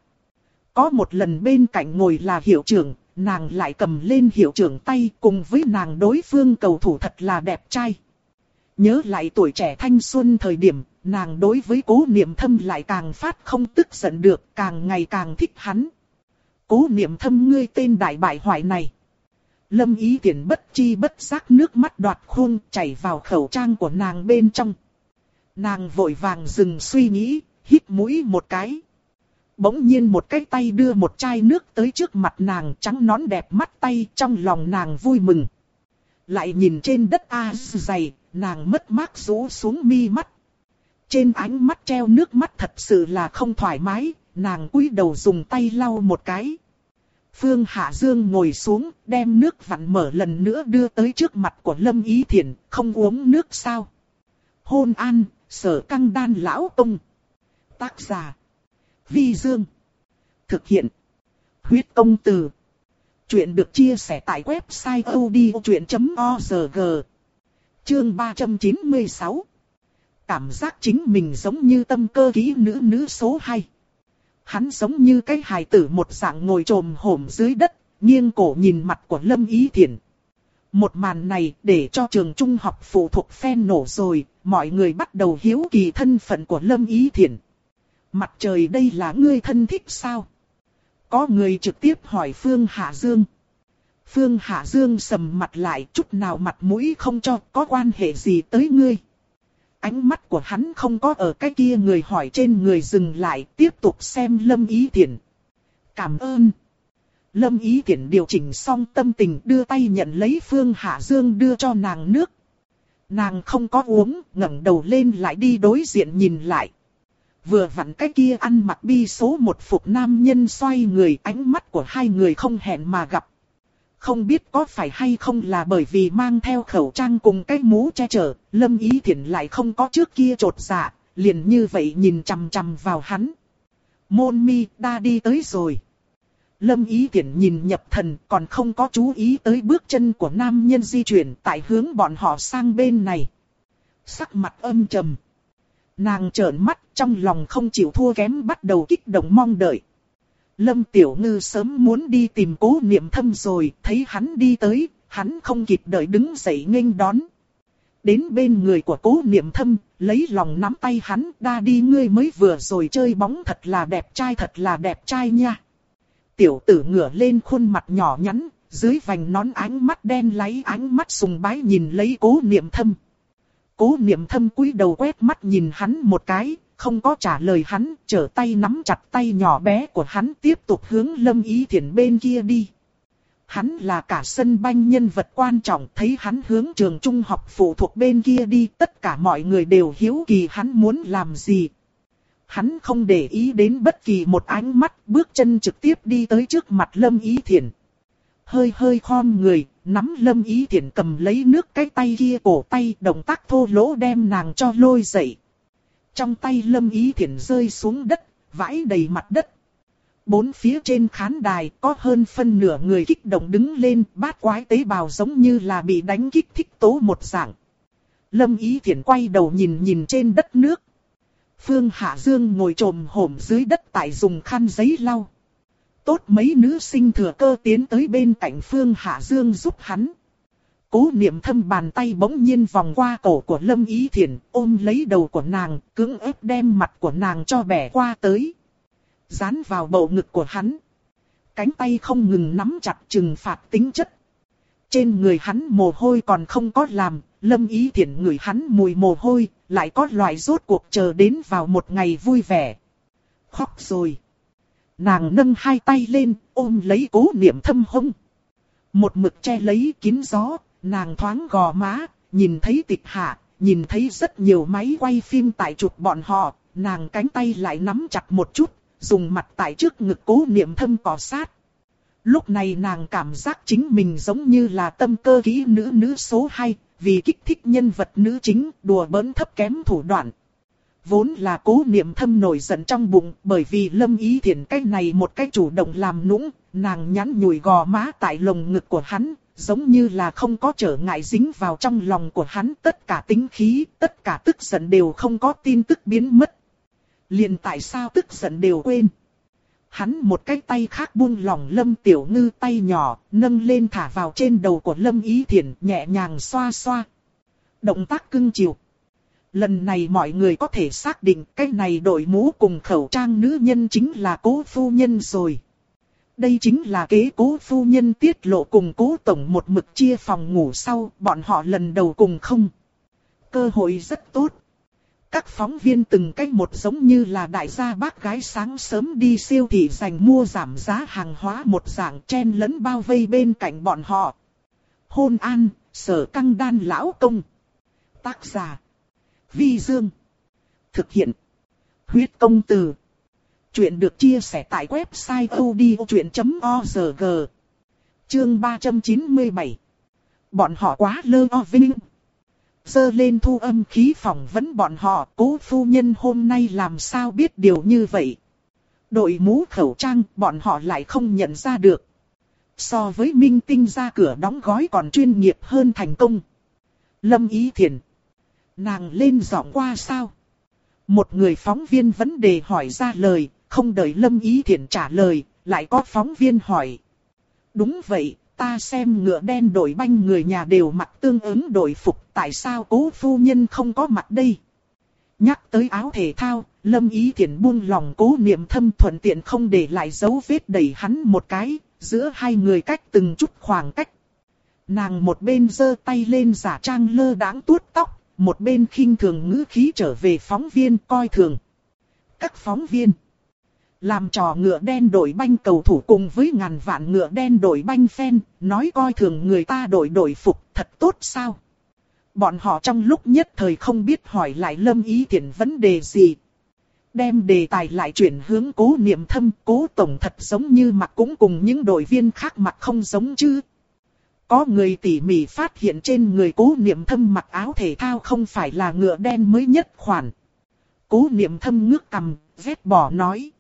Có một lần bên cạnh ngồi là hiệu trưởng, nàng lại cầm lên hiệu trưởng tay cùng với nàng đối phương cầu thủ thật là đẹp trai. Nhớ lại tuổi trẻ thanh xuân thời điểm, nàng đối với cố niệm thâm lại càng phát không tức giận được, càng ngày càng thích hắn. Cố niệm thâm ngươi tên đại bại hoại này. Lâm ý tiện bất chi bất giác nước mắt đoạt khuôn chảy vào khẩu trang của nàng bên trong. Nàng vội vàng dừng suy nghĩ, hít mũi một cái. Bỗng nhiên một cái tay đưa một chai nước tới trước mặt nàng trắng nón đẹp mắt tay trong lòng nàng vui mừng. Lại nhìn trên đất A dày, nàng mất mát rũ xuống mi mắt. Trên ánh mắt treo nước mắt thật sự là không thoải mái, nàng cúi đầu dùng tay lau một cái. Phương Hạ Dương ngồi xuống, đem nước vặn mở lần nữa đưa tới trước mặt của Lâm Ý Thiển, không uống nước sao. Hôn an, sở căng đan lão tông. Tác giả. Vi Dương. Thực hiện. Huyết công từ. Chuyện được chia sẻ tại website odchuyện.org. Chương 396. Cảm giác chính mình giống như tâm cơ ký nữ nữ số 2 hắn giống như cái hài tử một dạng ngồi trồm hổm dưới đất, nghiêng cổ nhìn mặt của Lâm Ý Thiển. Một màn này để cho trường trung học phụ thuộc phen nổ rồi, mọi người bắt đầu hiếu kỳ thân phận của Lâm Ý Thiển. Mặt trời đây là ngươi thân thích sao? Có người trực tiếp hỏi Phương Hạ Dương. Phương Hạ Dương sầm mặt lại chút nào mặt mũi không cho có quan hệ gì tới ngươi. Ánh mắt của hắn không có ở cái kia người hỏi trên người dừng lại, tiếp tục xem Lâm Ý Thiển. Cảm ơn. Lâm Ý Thiển điều chỉnh xong tâm tình đưa tay nhận lấy Phương Hạ Dương đưa cho nàng nước. Nàng không có uống, ngẩng đầu lên lại đi đối diện nhìn lại. Vừa vặn cái kia ăn mặc bi số một phục nam nhân xoay người ánh mắt của hai người không hẹn mà gặp. Không biết có phải hay không là bởi vì mang theo khẩu trang cùng cái mũ che chở, Lâm Ý thiện lại không có trước kia trột dạ, liền như vậy nhìn chằm chằm vào hắn. Môn mi đa đi tới rồi. Lâm Ý Thiển nhìn nhập thần còn không có chú ý tới bước chân của nam nhân di chuyển tại hướng bọn họ sang bên này. Sắc mặt âm trầm. Nàng trợn mắt trong lòng không chịu thua kém bắt đầu kích động mong đợi. Lâm Tiểu Ngư sớm muốn đi tìm cố niệm thâm rồi, thấy hắn đi tới, hắn không kịp đợi đứng dậy nghênh đón. Đến bên người của cố niệm thâm, lấy lòng nắm tay hắn, đa đi ngươi mới vừa rồi chơi bóng thật là đẹp trai thật là đẹp trai nha. Tiểu tử ngửa lên khuôn mặt nhỏ nhắn, dưới vành nón ánh mắt đen láy ánh mắt sùng bái nhìn lấy cố niệm thâm. Cố niệm thâm cúi đầu quét mắt nhìn hắn một cái, không có trả lời hắn, trở tay nắm chặt tay nhỏ bé của hắn tiếp tục hướng lâm ý thiện bên kia đi. Hắn là cả sân banh nhân vật quan trọng, thấy hắn hướng trường trung học phụ thuộc bên kia đi, tất cả mọi người đều hiếu kỳ hắn muốn làm gì. Hắn không để ý đến bất kỳ một ánh mắt, bước chân trực tiếp đi tới trước mặt lâm ý thiện. Hơi hơi khom người, nắm lâm ý thiện cầm lấy nước cái tay kia cổ tay, động tác thô lỗ đem nàng cho lôi dậy. Trong tay lâm ý thiện rơi xuống đất, vãi đầy mặt đất. Bốn phía trên khán đài có hơn phân nửa người kích động đứng lên, bát quái tế bào giống như là bị đánh kích thích tố một dạng. Lâm ý thiện quay đầu nhìn nhìn trên đất nước. Phương Hạ Dương ngồi trồm hổm dưới đất tại dùng khăn giấy lau. Tốt mấy nữ sinh thừa cơ tiến tới bên cạnh Phương Hạ Dương giúp hắn. Cố niệm thâm bàn tay bỗng nhiên vòng qua cổ của Lâm Ý Thiển, ôm lấy đầu của nàng, cưỡng ép đem mặt của nàng cho bẻ qua tới. Dán vào bầu ngực của hắn. Cánh tay không ngừng nắm chặt trừng phạt tính chất. Trên người hắn mồ hôi còn không có làm, Lâm Ý Thiển ngửi hắn mùi mồ hôi, lại có loại rốt cuộc chờ đến vào một ngày vui vẻ. Khóc rồi. Nàng nâng hai tay lên, ôm lấy cố niệm thâm hông. Một mực che lấy kín gió, nàng thoáng gò má, nhìn thấy tịch hạ, nhìn thấy rất nhiều máy quay phim tại chụp bọn họ, nàng cánh tay lại nắm chặt một chút, dùng mặt tại trước ngực cố niệm thâm cọ sát. Lúc này nàng cảm giác chính mình giống như là tâm cơ kỹ nữ nữ số 2, vì kích thích nhân vật nữ chính, đùa bỡn thấp kém thủ đoạn. Vốn là cố niệm thâm nổi giận trong bụng, bởi vì lâm ý thiện cách này một cách chủ động làm nũng, nàng nhắn nhủi gò má tại lồng ngực của hắn, giống như là không có trở ngại dính vào trong lòng của hắn, tất cả tính khí, tất cả tức giận đều không có tin tức biến mất. liền tại sao tức giận đều quên. Hắn một cái tay khác buông lỏng lâm tiểu ngư tay nhỏ, nâng lên thả vào trên đầu của lâm ý thiện, nhẹ nhàng xoa xoa. Động tác cưng chiều. Lần này mọi người có thể xác định cái này đội mũ cùng khẩu trang nữ nhân chính là cố phu nhân rồi. Đây chính là kế cố phu nhân tiết lộ cùng cố tổng một mực chia phòng ngủ sau, bọn họ lần đầu cùng không. Cơ hội rất tốt. Các phóng viên từng cách một giống như là đại gia bác gái sáng sớm đi siêu thị dành mua giảm giá hàng hóa một dạng chen lẫn bao vây bên cạnh bọn họ. Hôn an, sở căng đan lão công. Tác giả. Vi Dương. Thực hiện. Huyết công từ. Chuyện được chia sẻ tại website odchuyện.org. Chương 397. Bọn họ quá lơ o vinh dơ lên thu âm khí phỏng vấn bọn họ, cố phu nhân hôm nay làm sao biết điều như vậy. Đội mũ khẩu trang, bọn họ lại không nhận ra được. So với minh tinh ra cửa đóng gói còn chuyên nghiệp hơn thành công. Lâm Ý Thiền. Nàng lên giọng qua sao? Một người phóng viên vấn đề hỏi ra lời, không đợi Lâm Ý Thiển trả lời, lại có phóng viên hỏi. Đúng vậy, ta xem ngựa đen đổi banh người nhà đều mặc tương ứng đổi phục, tại sao cố phu nhân không có mặt đây? Nhắc tới áo thể thao, Lâm Ý Thiển buông lòng cố niệm thâm thuận tiện không để lại dấu vết đẩy hắn một cái, giữa hai người cách từng chút khoảng cách. Nàng một bên giơ tay lên giả trang lơ đáng tuốt tóc, một bên khinh thường ngữ khí trở về phóng viên coi thường. Các phóng viên làm trò ngựa đen đổi banh cầu thủ cùng với ngàn vạn ngựa đen đổi banh fan, nói coi thường người ta đổi đổi phục thật tốt sao. Bọn họ trong lúc nhất thời không biết hỏi lại lâm ý thiện vấn đề gì. Đem đề tài lại chuyển hướng cố niệm thâm, cố tổng thật giống như mặt cũng cùng những đội viên khác mặt không giống chứ. Có người tỉ mỉ phát hiện trên người cố niệm thâm mặc áo thể thao không phải là ngựa đen mới nhất khoản. Cố niệm thâm ngước cầm, vét bỏ nói.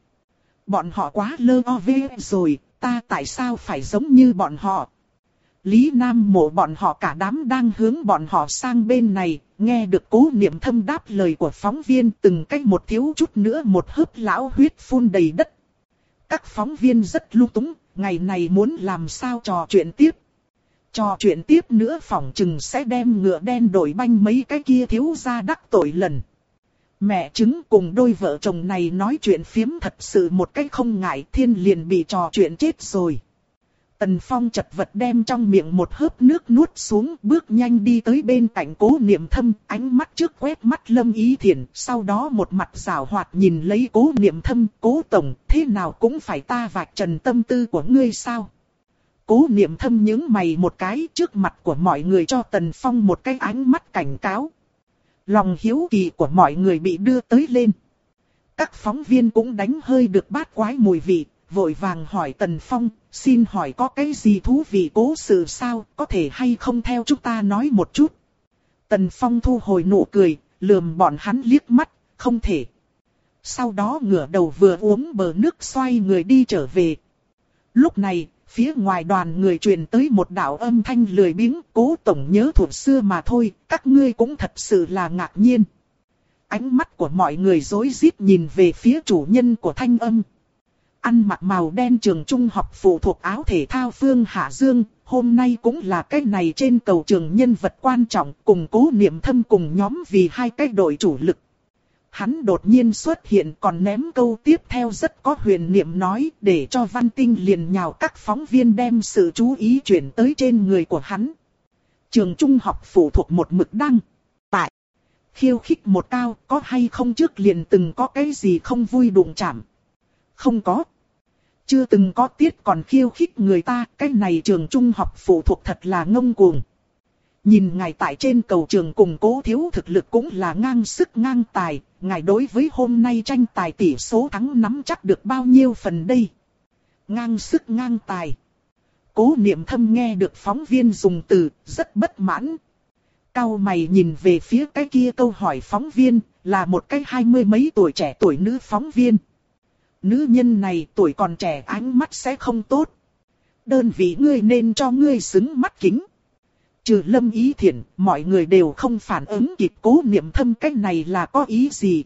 Bọn họ quá lơ o vê rồi, ta tại sao phải giống như bọn họ? Lý Nam mộ bọn họ cả đám đang hướng bọn họ sang bên này, nghe được cố niệm thâm đáp lời của phóng viên từng cách một thiếu chút nữa một hớp lão huyết phun đầy đất. Các phóng viên rất lưu túng, ngày này muốn làm sao trò chuyện tiếp cho chuyện tiếp nữa phỏng chừng sẽ đem ngựa đen đổi banh mấy cái kia thiếu ra đắc tội lần. Mẹ chứng cùng đôi vợ chồng này nói chuyện phiếm thật sự một cách không ngại thiên liền bị trò chuyện chết rồi. Tần Phong chật vật đem trong miệng một hớp nước nuốt xuống, bước nhanh đi tới bên cạnh cố niệm thâm, ánh mắt trước quét mắt lâm ý thiền, sau đó một mặt rào hoạt nhìn lấy cố niệm thâm, cố tổng, thế nào cũng phải ta vạch trần tâm tư của ngươi sao. Cố niệm thâm những mày một cái trước mặt của mọi người cho Tần Phong một cái ánh mắt cảnh cáo. Lòng hiếu kỳ của mọi người bị đưa tới lên. Các phóng viên cũng đánh hơi được bát quái mùi vị, vội vàng hỏi Tần Phong, xin hỏi có cái gì thú vị cố sự sao, có thể hay không theo chúng ta nói một chút. Tần Phong thu hồi nụ cười, lườm bọn hắn liếc mắt, không thể. Sau đó ngửa đầu vừa uống bờ nước xoay người đi trở về. Lúc này, phía ngoài đoàn người truyền tới một đạo âm thanh lười biếng, cố tổng nhớ thuộc xưa mà thôi, các ngươi cũng thật sự là ngạc nhiên. Ánh mắt của mọi người rối rít nhìn về phía chủ nhân của thanh âm. Ăn mặc màu đen trường trung học phụ thuộc áo thể thao Phương Hạ Dương, hôm nay cũng là cái này trên cầu trường nhân vật quan trọng cùng cố niệm thâm cùng nhóm vì hai cái đội chủ lực. Hắn đột nhiên xuất hiện còn ném câu tiếp theo rất có huyền niệm nói để cho văn tinh liền nhào các phóng viên đem sự chú ý chuyển tới trên người của hắn. Trường trung học phụ thuộc một mực đăng. Tại. Khiêu khích một cao có hay không trước liền từng có cái gì không vui đụng chạm. Không có. Chưa từng có tiết còn khiêu khích người ta, cái này trường trung học phụ thuộc thật là ngông cuồng. Nhìn ngài tại trên cầu trường cùng cố thiếu thực lực cũng là ngang sức ngang tài, ngài đối với hôm nay tranh tài tỷ số thắng nắm chắc được bao nhiêu phần đây. Ngang sức ngang tài. Cố niệm thâm nghe được phóng viên dùng từ, rất bất mãn. Cao mày nhìn về phía cái kia câu hỏi phóng viên, là một cái hai mươi mấy tuổi trẻ tuổi nữ phóng viên. Nữ nhân này tuổi còn trẻ ánh mắt sẽ không tốt. Đơn vị ngươi nên cho ngươi xứng mắt kính. Trừ lâm ý thiện, mọi người đều không phản ứng kịp cố niệm thâm cách này là có ý gì.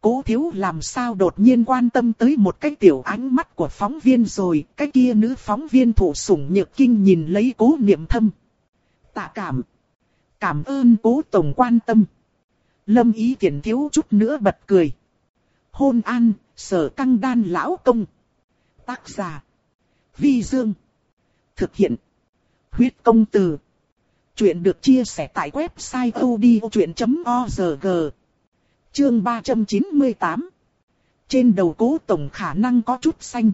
Cố thiếu làm sao đột nhiên quan tâm tới một cái tiểu ánh mắt của phóng viên rồi, cái kia nữ phóng viên thủ sủng nhược kinh nhìn lấy cố niệm thâm. Tạ cảm. Cảm ơn cố tổng quan tâm. Lâm ý thiện thiếu chút nữa bật cười. Hôn an, sở căng đan lão công. Tác giả. Vi Dương. Thực hiện. Huyết công từ. Chuyện được chia sẻ tại website odchuyện.org. Chương 398. Trên đầu cố tổng khả năng có chút xanh.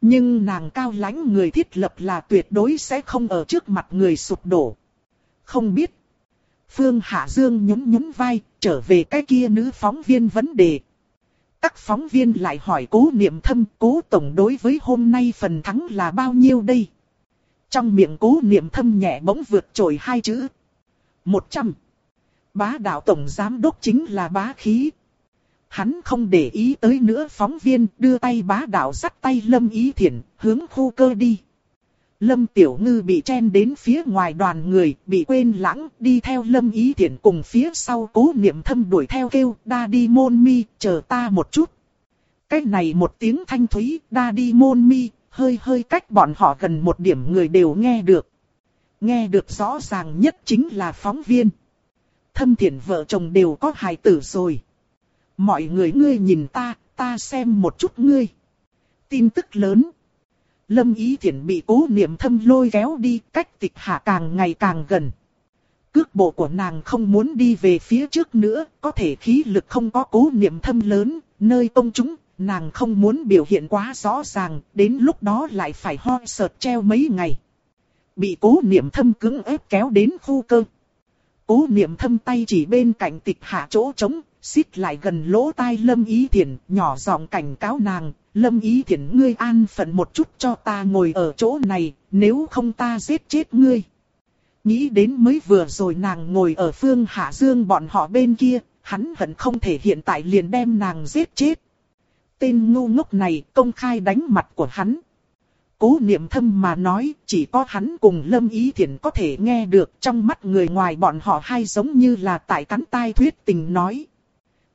Nhưng nàng cao lãnh người thiết lập là tuyệt đối sẽ không ở trước mặt người sụp đổ. Không biết. Phương Hạ Dương nhún nhún vai, trở về cái kia nữ phóng viên vấn đề. Các phóng viên lại hỏi cố niệm thâm, cố tổng đối với hôm nay phần thắng là bao nhiêu đây? Trong miệng cố niệm thâm nhẹ bỗng vượt trội hai chữ. Một trăm. Bá đạo tổng giám đốc chính là bá khí. Hắn không để ý tới nữa phóng viên đưa tay bá đạo dắt tay Lâm Ý Thiển hướng khu cơ đi. Lâm Tiểu Ngư bị chen đến phía ngoài đoàn người, bị quên lãng, đi theo Lâm Ý Thiển cùng phía sau cố niệm thâm đuổi theo kêu, đa đi môn mi, chờ ta một chút. Cái này một tiếng thanh thúy, đa đi môn mi, hơi hơi cách bọn họ gần một điểm người đều nghe được. Nghe được rõ ràng nhất chính là phóng viên. Thâm thiện vợ chồng đều có hài tử rồi. Mọi người ngươi nhìn ta, ta xem một chút ngươi. Tin tức lớn. Lâm Ý Thiển bị cố niệm thâm lôi kéo đi, cách tịch hạ càng ngày càng gần. Cước bộ của nàng không muốn đi về phía trước nữa, có thể khí lực không có cố niệm thâm lớn, nơi công chúng, nàng không muốn biểu hiện quá rõ ràng, đến lúc đó lại phải ho sợt treo mấy ngày. Bị cố niệm thâm cứng ép kéo đến khu cơ. Cố niệm thâm tay chỉ bên cạnh tịch hạ chỗ trống, xít lại gần lỗ tai Lâm Ý Thiển, nhỏ giọng cảnh cáo nàng, Lâm Ý Thiển ngươi an phận một chút cho ta ngồi ở chỗ này, nếu không ta giết chết ngươi. Nghĩ đến mới vừa rồi nàng ngồi ở phương Hạ Dương bọn họ bên kia, hắn hận không thể hiện tại liền đem nàng giết chết. Tên ngu ngốc này công khai đánh mặt của hắn. Cố niệm thâm mà nói, chỉ có hắn cùng Lâm Ý Thiển có thể nghe được trong mắt người ngoài bọn họ hay giống như là tại cắn tai thuyết tình nói.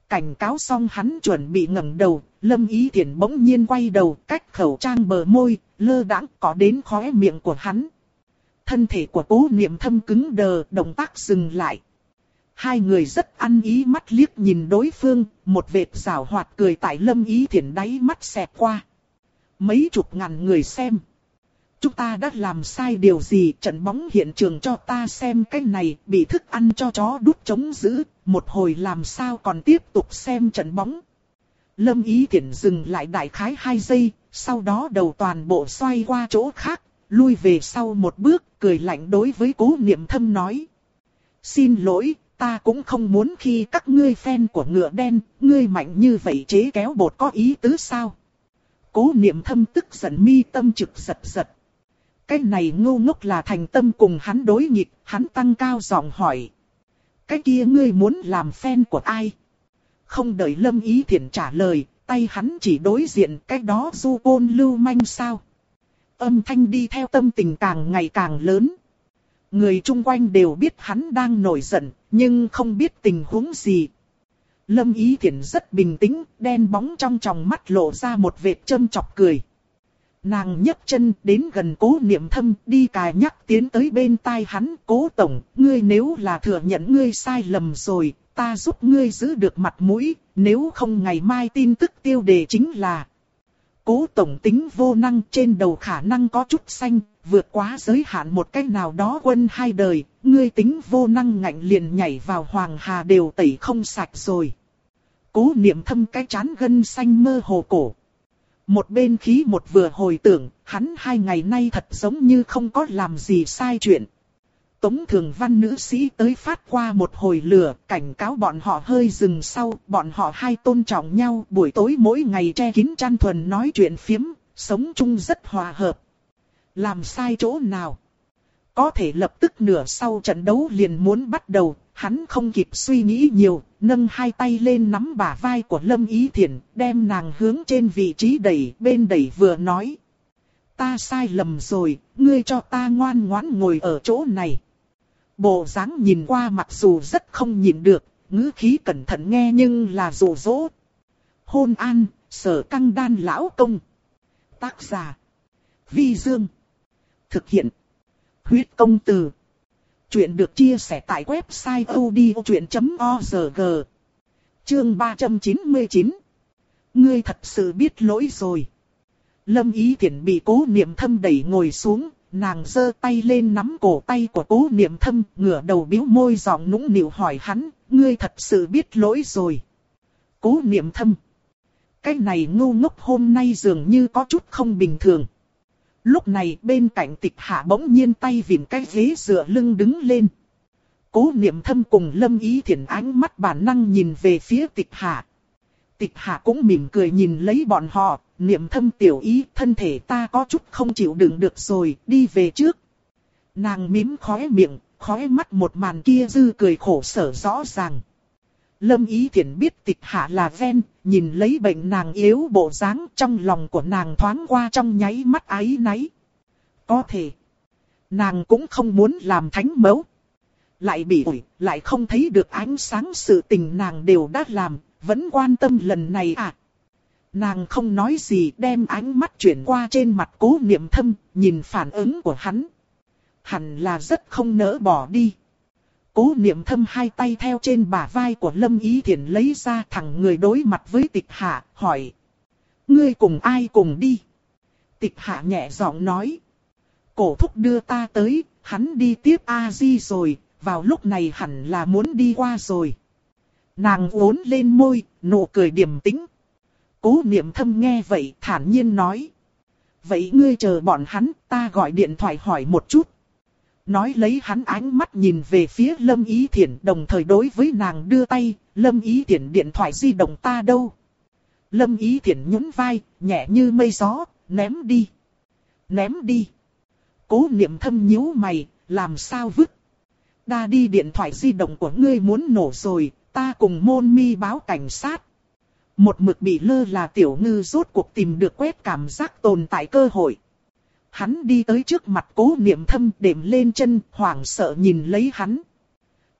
Cảnh cáo xong hắn chuẩn bị ngẩng đầu, Lâm Ý Thiển bỗng nhiên quay đầu cách khẩu trang bờ môi, lơ đãng có đến khóe miệng của hắn. Thân thể của cố niệm thâm cứng đờ, động tác dừng lại. Hai người rất ăn ý mắt liếc nhìn đối phương, một vệt rào hoạt cười tại Lâm Ý Thiển đáy mắt xẹt qua. Mấy chục ngàn người xem. chúng ta đã làm sai điều gì, trận bóng hiện trường cho ta xem cái này, bị thức ăn cho chó đút chống giữ, một hồi làm sao còn tiếp tục xem trận bóng. Lâm Ý Thiển dừng lại đại khái 2 giây, sau đó đầu toàn bộ xoay qua chỗ khác, lui về sau một bước, cười lạnh đối với cố niệm thâm nói. Xin lỗi, ta cũng không muốn khi các ngươi fan của ngựa đen, ngươi mạnh như vậy chế kéo bột có ý tứ sao? Cố niệm thâm tức giận mi tâm trực giật giật. Cái này ngu ngốc là thành tâm cùng hắn đối nghịch, hắn tăng cao giọng hỏi. Cái kia ngươi muốn làm fan của ai? Không đợi Lâm Ý thiện trả lời, tay hắn chỉ đối diện cái đó du côn lưu manh sao. Âm thanh đi theo tâm tình càng ngày càng lớn. Người chung quanh đều biết hắn đang nổi giận, nhưng không biết tình huống gì. Lâm Ý Thiển rất bình tĩnh, đen bóng trong tròng mắt lộ ra một vệt châm chọc cười. Nàng nhấc chân đến gần cố niệm thâm đi cài nhắc tiến tới bên tai hắn cố tổng, ngươi nếu là thừa nhận ngươi sai lầm rồi, ta giúp ngươi giữ được mặt mũi, nếu không ngày mai tin tức tiêu đề chính là Cố tổng tính vô năng trên đầu khả năng có chút xanh, vượt quá giới hạn một cách nào đó quân hai đời, ngươi tính vô năng ngạnh liền nhảy vào hoàng hà đều tẩy không sạch rồi. Cố niệm thâm cái chán gân xanh mơ hồ cổ. Một bên khí một vừa hồi tưởng, hắn hai ngày nay thật giống như không có làm gì sai chuyện. Tống thường văn nữ sĩ tới phát qua một hồi lửa, cảnh cáo bọn họ hơi dừng sau, bọn họ hai tôn trọng nhau, buổi tối mỗi ngày che kín chăn thuần nói chuyện phiếm, sống chung rất hòa hợp. Làm sai chỗ nào? Có thể lập tức nửa sau trận đấu liền muốn bắt đầu, hắn không kịp suy nghĩ nhiều, nâng hai tay lên nắm bả vai của Lâm Ý Thiển, đem nàng hướng trên vị trí đẩy, bên đẩy vừa nói. Ta sai lầm rồi, ngươi cho ta ngoan ngoãn ngồi ở chỗ này. Bộ dáng nhìn qua mặc dù rất không nhìn được, ngữ khí cẩn thận nghe nhưng là rủ rỗ. Hôn an, sở căng đan lão công. Tác giả. Vi Dương. Thực hiện. Huyết công từ. Chuyện được chia sẻ tại website odchuyện.org. Chương 399. Ngươi thật sự biết lỗi rồi. Lâm Ý Thiển bị cố niệm thâm đẩy ngồi xuống, nàng giơ tay lên nắm cổ tay của cố niệm thâm, ngửa đầu biếu môi giọng nũng nịu hỏi hắn, ngươi thật sự biết lỗi rồi. Cố niệm thâm. Cái này ngu ngốc hôm nay dường như có chút không bình thường. Lúc này bên cạnh tịch hạ bỗng nhiên tay vịn cái ghế dựa lưng đứng lên. Cố niệm thâm cùng lâm ý thiện ánh mắt bản năng nhìn về phía tịch hạ. Tịch hạ cũng mỉm cười nhìn lấy bọn họ, niệm thâm tiểu ý thân thể ta có chút không chịu đựng được rồi, đi về trước. Nàng mím khóe miệng, khóe mắt một màn kia dư cười khổ sở rõ ràng. Lâm Ý Thiển biết tịch hạ là ven, nhìn lấy bệnh nàng yếu bộ dáng trong lòng của nàng thoáng qua trong nháy mắt ái náy. Có thể, nàng cũng không muốn làm thánh mẫu. Lại bị ủi, lại không thấy được ánh sáng sự tình nàng đều đã làm, vẫn quan tâm lần này à. Nàng không nói gì đem ánh mắt chuyển qua trên mặt cố niệm thâm, nhìn phản ứng của hắn. Hẳn là rất không nỡ bỏ đi. Cố niệm thâm hai tay theo trên bả vai của Lâm Ý Thiển lấy ra thẳng người đối mặt với tịch hạ, hỏi. Ngươi cùng ai cùng đi? Tịch hạ nhẹ giọng nói. Cổ thúc đưa ta tới, hắn đi tiếp A-di rồi, vào lúc này hẳn là muốn đi qua rồi. Nàng uốn lên môi, nụ cười điềm tĩnh. Cố niệm thâm nghe vậy thản nhiên nói. Vậy ngươi chờ bọn hắn, ta gọi điện thoại hỏi một chút. Nói lấy hắn ánh mắt nhìn về phía Lâm Ý Thiển đồng thời đối với nàng đưa tay, Lâm Ý Thiển điện thoại di động ta đâu. Lâm Ý Thiển nhún vai, nhẹ như mây gió, ném đi. Ném đi. Cố niệm thâm nhíu mày, làm sao vứt. Đa đi điện thoại di động của ngươi muốn nổ rồi, ta cùng môn mi báo cảnh sát. Một mực bị lơ là tiểu ngư rốt cuộc tìm được quét cảm giác tồn tại cơ hội. Hắn đi tới trước mặt cố niệm thâm đệm lên chân, hoảng sợ nhìn lấy hắn.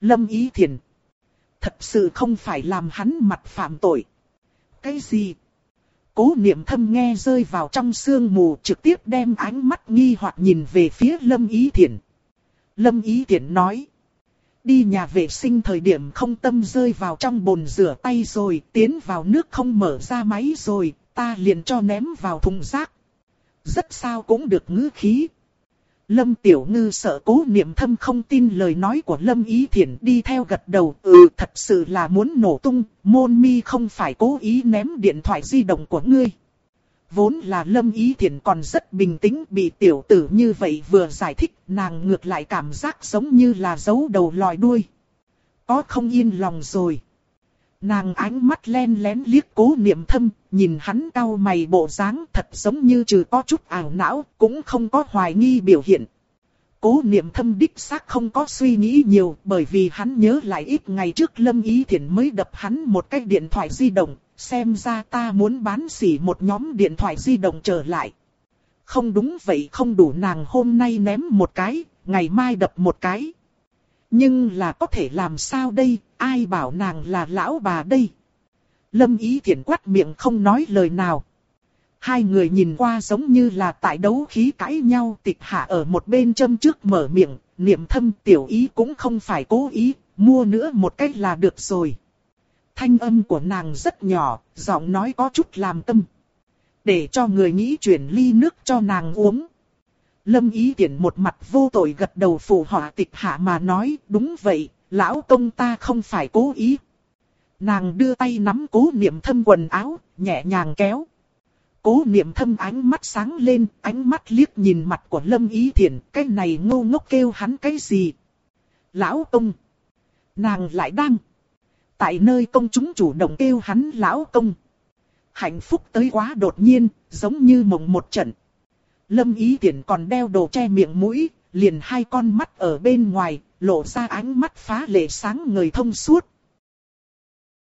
Lâm ý thiền. Thật sự không phải làm hắn mặt phạm tội. Cái gì? Cố niệm thâm nghe rơi vào trong sương mù trực tiếp đem ánh mắt nghi hoặc nhìn về phía Lâm Ý Thiển. Lâm Ý Thiển nói. Đi nhà vệ sinh thời điểm không tâm rơi vào trong bồn rửa tay rồi, tiến vào nước không mở ra máy rồi, ta liền cho ném vào thùng rác. Rất sao cũng được ngữ khí, Lâm Tiểu Ngư sợ cố niệm thâm không tin lời nói của Lâm Ý Thiển đi theo gật đầu. Ừ thật sự là muốn nổ tung, môn mi không phải cố ý ném điện thoại di động của ngươi. Vốn là Lâm Ý Thiển còn rất bình tĩnh bị tiểu tử như vậy vừa giải thích nàng ngược lại cảm giác giống như là giấu đầu lòi đuôi. Có không yên lòng rồi. Nàng ánh mắt len lén liếc cố niệm thâm, nhìn hắn cau mày bộ dáng thật giống như trừ có chút ảo não, cũng không có hoài nghi biểu hiện. Cố niệm thâm đích xác không có suy nghĩ nhiều, bởi vì hắn nhớ lại ít ngày trước Lâm Ý Thiển mới đập hắn một cái điện thoại di động, xem ra ta muốn bán xỉ một nhóm điện thoại di động trở lại. Không đúng vậy không đủ nàng hôm nay ném một cái, ngày mai đập một cái. Nhưng là có thể làm sao đây, ai bảo nàng là lão bà đây. Lâm ý thiển quát miệng không nói lời nào. Hai người nhìn qua giống như là tại đấu khí cãi nhau tịch hạ ở một bên châm trước mở miệng, niệm thâm tiểu ý cũng không phải cố ý, mua nữa một cách là được rồi. Thanh âm của nàng rất nhỏ, giọng nói có chút làm tâm. Để cho người nghĩ chuyển ly nước cho nàng uống. Lâm ý tiện một mặt vô tội gật đầu phụ họa tịch hạ mà nói, đúng vậy, lão công ta không phải cố ý. Nàng đưa tay nắm cố niệm thâm quần áo, nhẹ nhàng kéo. Cố niệm thâm ánh mắt sáng lên, ánh mắt liếc nhìn mặt của Lâm Ý Thiển, cái này ngô ngốc kêu hắn cái gì? Lão công! Nàng lại đang! Tại nơi công chúng chủ động kêu hắn lão công. Hạnh phúc tới quá đột nhiên, giống như mộng một trận. Lâm Ý Tiễn còn đeo đồ che miệng mũi, liền hai con mắt ở bên ngoài, lộ ra ánh mắt phá lệ sáng người thông suốt.